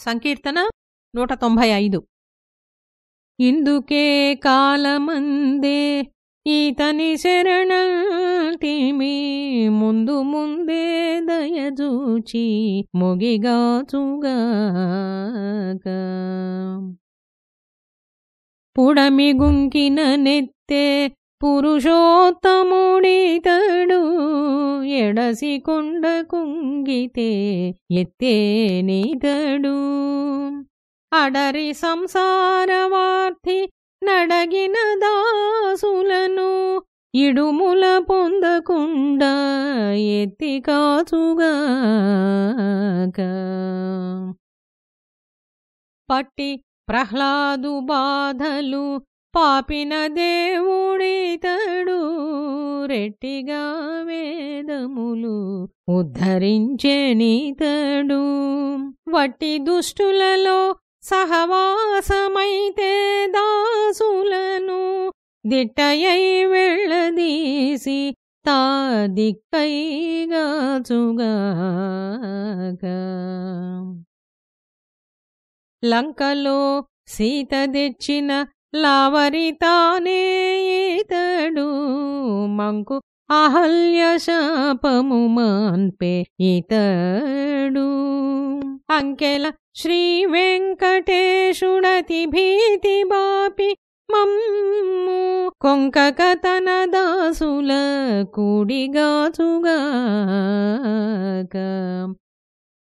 సంకీర్తన నూట తొంభై ఐదు. ఇందుకే కాలమందే ఈతని శరణల్టిమి ముందు ముందే దయజూచి ముగిగాచుగాక పుడమి గుంకిన నెత్తే పురుషోత్తముడితడు ఎడసి కొండ కుంగితే ఎత్తేనితడు అడరి సంసారవార్థి నడగిన దాసులను ఇడుముల పొందకుండా ఎత్తి కాచుగాక పట్టి ప్రహ్లాదు బాధలు పాపిన దేవుడితడు రెట్టిగా వేదములు ఉద్ధరించెనితడు వట్టి దుష్టులలో సహవాసమైతే దాసులను దిట్టయై వెళ్ళదీసి తా దిక్కైగాచుగాక లంకలో సీత తెచ్చిన లావరితానే తానే మంకు అహల్య శాపము మాన్పే ఇతడు. అంకెల శ్రీ వెంకటేశుడతి భీతి బాపి మమ్ము కొంకక తన దాసుల కూడిగాచుగాక